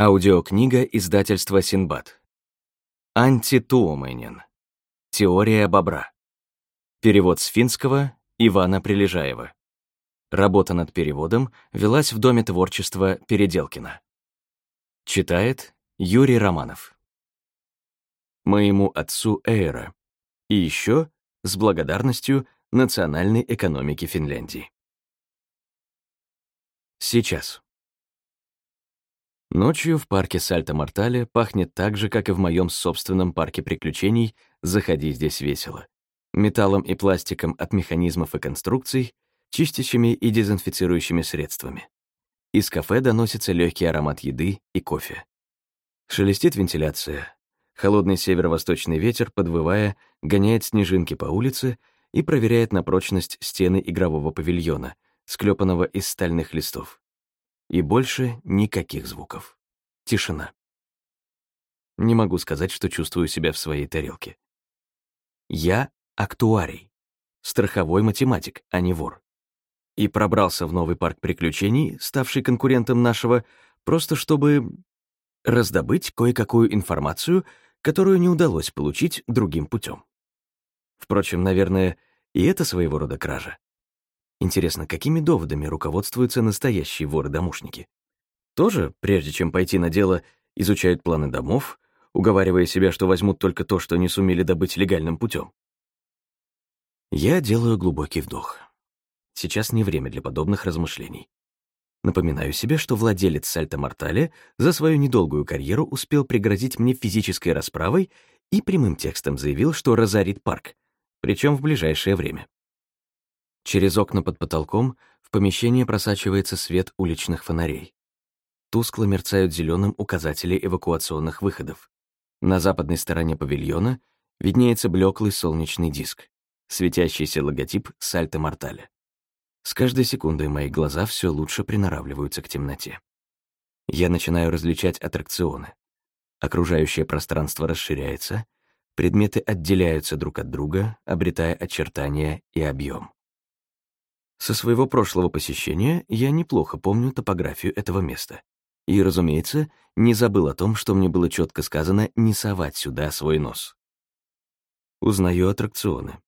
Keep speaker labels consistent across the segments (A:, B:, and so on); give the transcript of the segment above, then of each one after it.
A: Аудиокнига издательства Синбад. Антитуоменен. Теория бобра. Перевод с финского Ивана Прилежаева. Работа над переводом велась в Доме творчества Переделкина. Читает Юрий Романов. Моему отцу Эйра. И еще с благодарностью национальной экономики Финляндии. Сейчас. Ночью в парке Сальто-Мортале пахнет так же, как и в моем собственном парке приключений «Заходи, здесь весело». Металлом и пластиком от механизмов и конструкций, чистящими и дезинфицирующими средствами. Из кафе доносится легкий аромат еды и кофе. Шелестит вентиляция. Холодный северо-восточный ветер, подвывая, гоняет снежинки по улице и проверяет на прочность стены игрового павильона, склепанного из стальных листов. И больше никаких звуков. Тишина. Не могу сказать, что чувствую себя в своей тарелке. Я актуарий, страховой математик, а не вор. И пробрался в новый парк приключений, ставший конкурентом нашего, просто чтобы раздобыть кое-какую информацию, которую не удалось получить другим путем. Впрочем, наверное, и это своего рода кража. Интересно, какими доводами руководствуются настоящие воры-домушники? Тоже, прежде чем пойти на дело, изучают планы домов, уговаривая себя, что возьмут только то, что не сумели добыть легальным путем. Я делаю глубокий вдох. Сейчас не время для подобных размышлений. Напоминаю себе, что владелец Сальто-Мортале за свою недолгую карьеру успел пригрозить мне физической расправой и прямым текстом заявил, что разорит парк, причем в ближайшее время. Через окна под потолком в помещение просачивается свет уличных фонарей. Тускло мерцают зеленым указатели эвакуационных выходов. На западной стороне павильона виднеется блеклый солнечный диск, светящийся логотип Сальто Мортале. С каждой секундой мои глаза все лучше приноравливаются к темноте. Я начинаю различать аттракционы. Окружающее пространство расширяется, предметы отделяются друг от друга, обретая очертания и объем. Со своего прошлого посещения я неплохо помню топографию этого места. И, разумеется, не забыл о том, что мне было четко сказано не совать сюда свой нос. Узнаю аттракционы.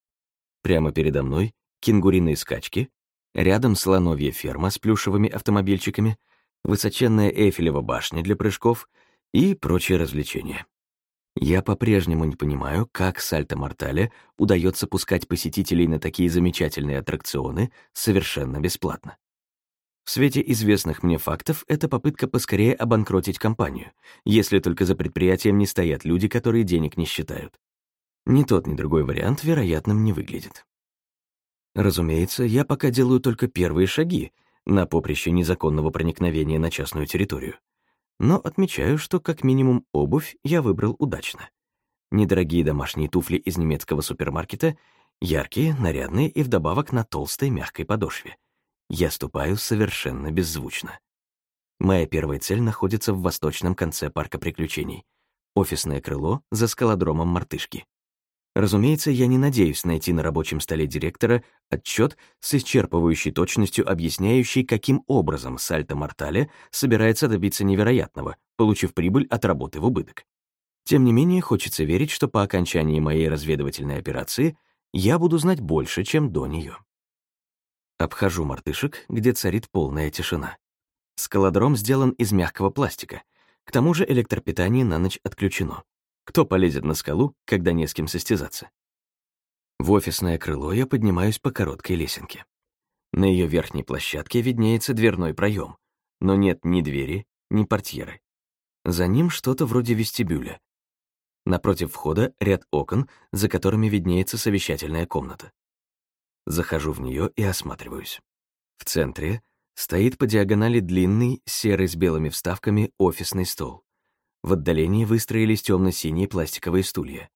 A: Прямо передо мной кенгуриные скачки, рядом слоновья ферма с плюшевыми автомобильчиками, высоченная Эйфелева башня для прыжков и прочие развлечения. Я по-прежнему не понимаю, как Сальто-Мортале удается пускать посетителей на такие замечательные аттракционы совершенно бесплатно. В свете известных мне фактов это попытка поскорее обанкротить компанию, если только за предприятием не стоят люди, которые денег не считают. Ни тот, ни другой вариант вероятным не выглядит. Разумеется, я пока делаю только первые шаги на поприще незаконного проникновения на частную территорию но отмечаю, что как минимум обувь я выбрал удачно. Недорогие домашние туфли из немецкого супермаркета, яркие, нарядные и вдобавок на толстой мягкой подошве. Я ступаю совершенно беззвучно. Моя первая цель находится в восточном конце парка приключений. Офисное крыло за скалодромом мартышки. Разумеется, я не надеюсь найти на рабочем столе директора отчет с исчерпывающей точностью объясняющий, каким образом Сальто Мортале собирается добиться невероятного, получив прибыль от работы в убыток. Тем не менее, хочется верить, что по окончании моей разведывательной операции я буду знать больше, чем до нее. Обхожу мартышек, где царит полная тишина. Скалодром сделан из мягкого пластика. К тому же электропитание на ночь отключено. Кто полезет на скалу, когда не с кем состязаться? В офисное крыло я поднимаюсь по короткой лесенке. На ее верхней площадке виднеется дверной проем, но нет ни двери, ни портьеры. За ним что-то вроде вестибюля. Напротив входа ряд окон, за которыми виднеется совещательная комната. Захожу в нее и осматриваюсь. В центре стоит по диагонали длинный, серый с белыми вставками офисный стол. В отдалении выстроились темно-синие пластиковые стулья.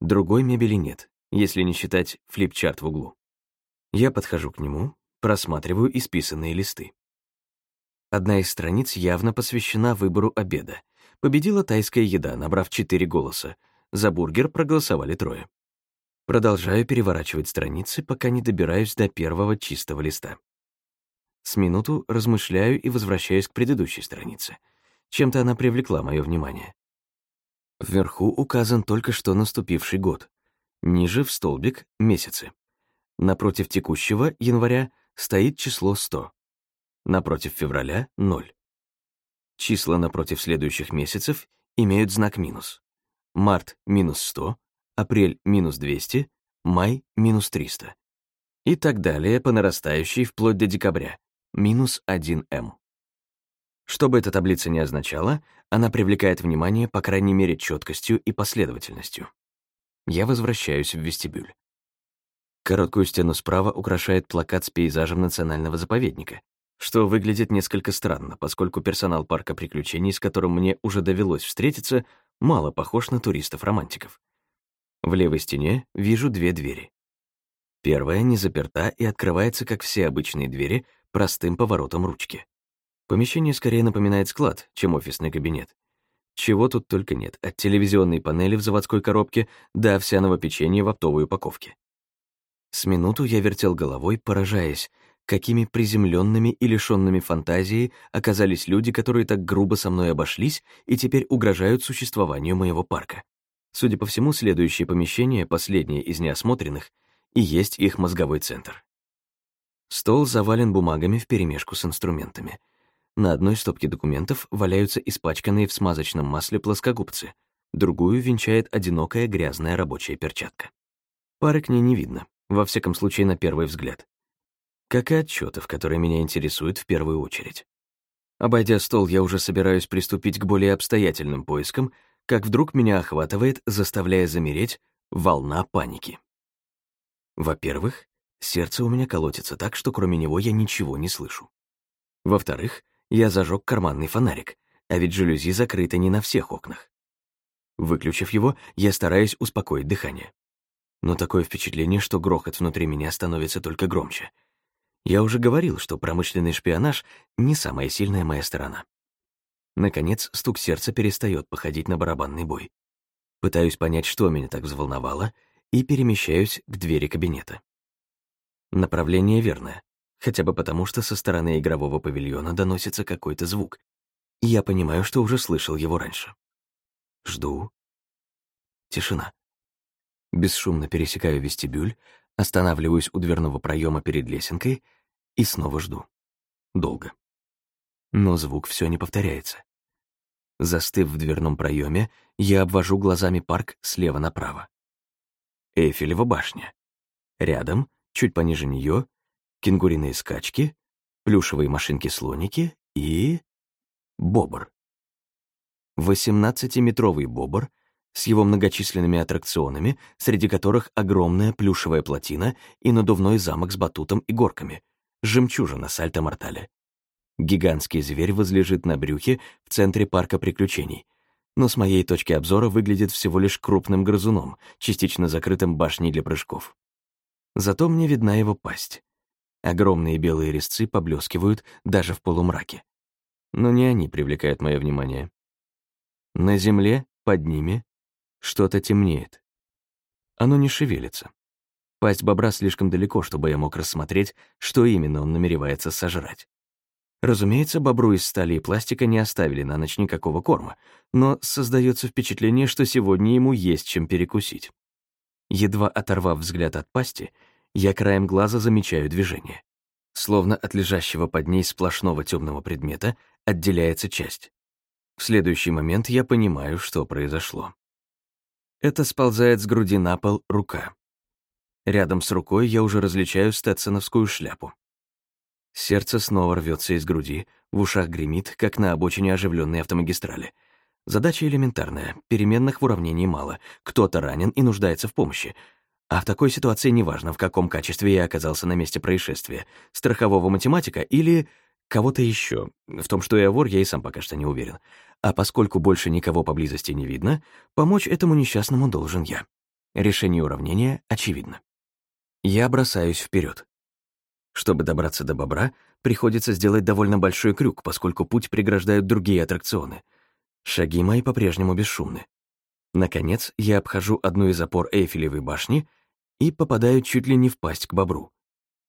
A: Другой мебели нет, если не считать флипчарт в углу. Я подхожу к нему, просматриваю исписанные листы. Одна из страниц явно посвящена выбору обеда. Победила тайская еда, набрав четыре голоса. За бургер проголосовали трое. Продолжаю переворачивать страницы, пока не добираюсь до первого чистого листа. С минуту размышляю и возвращаюсь к предыдущей странице — Чем-то она привлекла мое внимание. Вверху указан только что наступивший год. Ниже в столбик — месяцы. Напротив текущего, января, стоит число 100. Напротив февраля — 0. Числа напротив следующих месяцев имеют знак минус. Март — минус 100, апрель — минус 200, май — минус 300. И так далее по нарастающей вплоть до декабря — минус 1М. Что бы эта таблица ни означала, она привлекает внимание, по крайней мере, четкостью и последовательностью. Я возвращаюсь в вестибюль. Короткую стену справа украшает плакат с пейзажем национального заповедника, что выглядит несколько странно, поскольку персонал парка приключений, с которым мне уже довелось встретиться, мало похож на туристов-романтиков. В левой стене вижу две двери. Первая не заперта и открывается, как все обычные двери, простым поворотом ручки. Помещение скорее напоминает склад, чем офисный кабинет. Чего тут только нет, от телевизионной панели в заводской коробке до овсяного печенья в оптовой упаковке. С минуту я вертел головой, поражаясь, какими приземленными и лишенными фантазии оказались люди, которые так грубо со мной обошлись и теперь угрожают существованию моего парка. Судя по всему, следующее помещение, последнее из неосмотренных, и есть их мозговой центр. Стол завален бумагами вперемешку с инструментами — на одной стопке документов валяются испачканные в смазочном масле плоскогубцы, другую венчает одинокая грязная рабочая перчатка. Пары к ней не видно, во всяком случае на первый взгляд. Как и отчетов, которые меня интересуют в первую очередь. Обойдя стол, я уже собираюсь приступить к более обстоятельным поискам, как вдруг меня охватывает, заставляя замереть, волна паники. Во-первых, сердце у меня колотится так, что кроме него я ничего не слышу. Во-вторых, я зажег карманный фонарик, а ведь жалюзи закрыты не на всех окнах. Выключив его, я стараюсь успокоить дыхание. Но такое впечатление, что грохот внутри меня становится только громче. Я уже говорил, что промышленный шпионаж — не самая сильная моя сторона. Наконец, стук сердца перестает походить на барабанный бой. Пытаюсь понять, что меня так взволновало, и перемещаюсь к двери кабинета. Направление верное хотя бы потому, что со стороны игрового павильона доносится какой-то звук. И я понимаю, что уже слышал его раньше. Жду. Тишина. Бесшумно пересекаю вестибюль, останавливаюсь у дверного проема перед лесенкой и снова жду. Долго. Но звук все не повторяется. Застыв в дверном проеме, я обвожу глазами парк слева направо. Эйфелева башня. Рядом, чуть пониже нее, кенгуриные скачки, плюшевые машинки-слоники и... бобр. 18-метровый бобр с его многочисленными аттракционами, среди которых огромная плюшевая плотина и надувной замок с батутом и горками, жемчужина сальто-мортале. Гигантский зверь возлежит на брюхе в центре парка приключений, но с моей точки обзора выглядит всего лишь крупным грызуном, частично закрытым башней для прыжков. Зато мне видна его пасть. Огромные белые резцы поблескивают даже в полумраке. Но не они привлекают мое внимание. На земле, под ними, что-то темнеет. Оно не шевелится. Пасть бобра слишком далеко, чтобы я мог рассмотреть, что именно он намеревается сожрать. Разумеется, бобру из стали и пластика не оставили на ночь никакого корма, но создается впечатление, что сегодня ему есть чем перекусить. Едва оторвав взгляд от пасти, я краем глаза замечаю движение. Словно от лежащего под ней сплошного темного предмета отделяется часть. В следующий момент я понимаю, что произошло. Это сползает с груди на пол рука. Рядом с рукой я уже различаю стетсоновскую шляпу. Сердце снова рвется из груди, в ушах гремит, как на обочине оживленной автомагистрали. Задача элементарная, переменных в уравнении мало, кто-то ранен и нуждается в помощи, а в такой ситуации неважно, в каком качестве я оказался на месте происшествия, страхового математика или кого-то еще. В том, что я вор, я и сам пока что не уверен. А поскольку больше никого поблизости не видно, помочь этому несчастному должен я. Решение уравнения очевидно. Я бросаюсь вперед. Чтобы добраться до бобра, приходится сделать довольно большой крюк, поскольку путь преграждают другие аттракционы. Шаги мои по-прежнему бесшумны. Наконец, я обхожу одну из опор Эйфелевой башни и попадаю чуть ли не в пасть к бобру.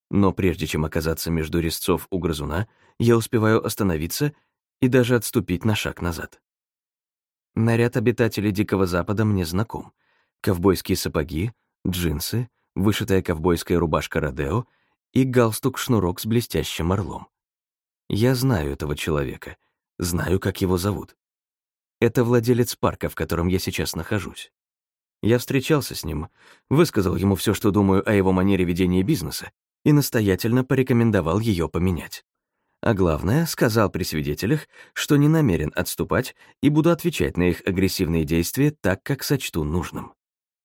A: Но прежде чем оказаться между резцов у грызуна, я успеваю остановиться и даже отступить на шаг назад. Наряд обитателей Дикого Запада мне знаком. Ковбойские сапоги, джинсы, вышитая ковбойская рубашка Родео и галстук-шнурок с блестящим орлом. Я знаю этого человека, знаю, как его зовут. Это владелец парка, в котором я сейчас нахожусь. Я встречался с ним, высказал ему все, что думаю о его манере ведения бизнеса, и настоятельно порекомендовал ее поменять. А главное, сказал при свидетелях, что не намерен отступать и буду отвечать на их агрессивные действия так, как сочту нужным.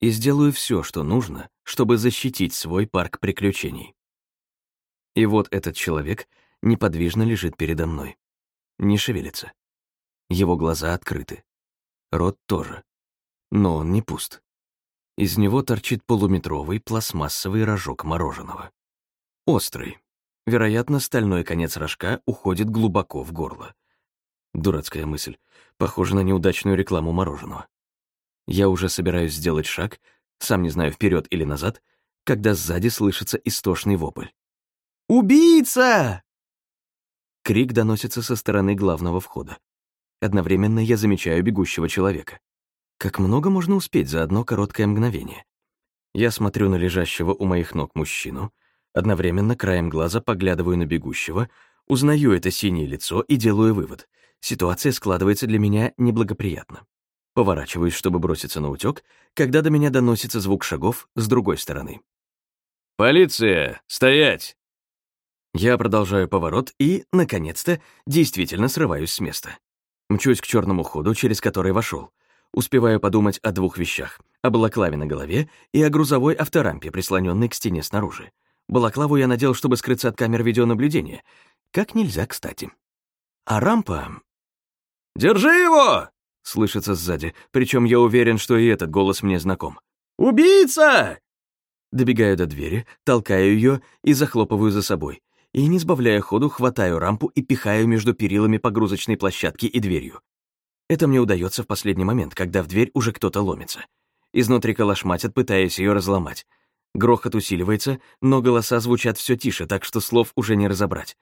A: И сделаю все, что нужно, чтобы защитить свой парк приключений. И вот этот человек неподвижно лежит передо мной. Не шевелится. Его глаза открыты. Рот тоже. Но он не пуст. Из него торчит полуметровый пластмассовый рожок мороженого. Острый, Вероятно, стальной конец рожка уходит глубоко в горло. Дурацкая мысль. Похоже на неудачную рекламу мороженого. Я уже собираюсь сделать шаг, сам не знаю, вперед или назад, когда сзади слышится истошный вопль. «Убийца!» Крик доносится со стороны главного входа. Одновременно я замечаю бегущего человека. Как много можно успеть за одно короткое мгновение? Я смотрю на лежащего у моих ног мужчину, Одновременно краем глаза поглядываю на бегущего, узнаю это синее лицо и делаю вывод. Ситуация складывается для меня неблагоприятно. Поворачиваюсь, чтобы броситься на утёк, когда до меня доносится звук шагов с другой стороны. «Полиция! Стоять!» Я продолжаю поворот и, наконец-то, действительно срываюсь с места. Мчусь к черному ходу, через который вошел. Успеваю подумать о двух вещах — о балаклаве на голове и о грузовой авторампе, прислоненной к стене снаружи. Балаклаву я надел, чтобы скрыться от камер видеонаблюдения. Как нельзя кстати. А рампа... «Держи его!» — слышится сзади, причем я уверен, что и этот голос мне знаком. «Убийца!» Добегаю до двери, толкаю ее и захлопываю за собой. И, не сбавляя ходу, хватаю рампу и пихаю между перилами погрузочной площадки и дверью. Это мне удается в последний момент, когда в дверь уже кто-то ломится. Изнутри калашматят, пытаясь ее разломать. Грохот усиливается, но голоса звучат все тише, так что слов уже не разобрать.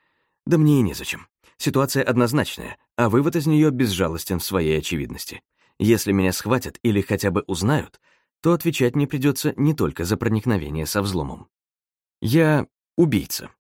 A: Да мне и незачем. Ситуация однозначная, а вывод из нее безжалостен в своей очевидности. Если меня схватят или хотя бы узнают, то отвечать мне придется не только за проникновение со взломом. Я убийца.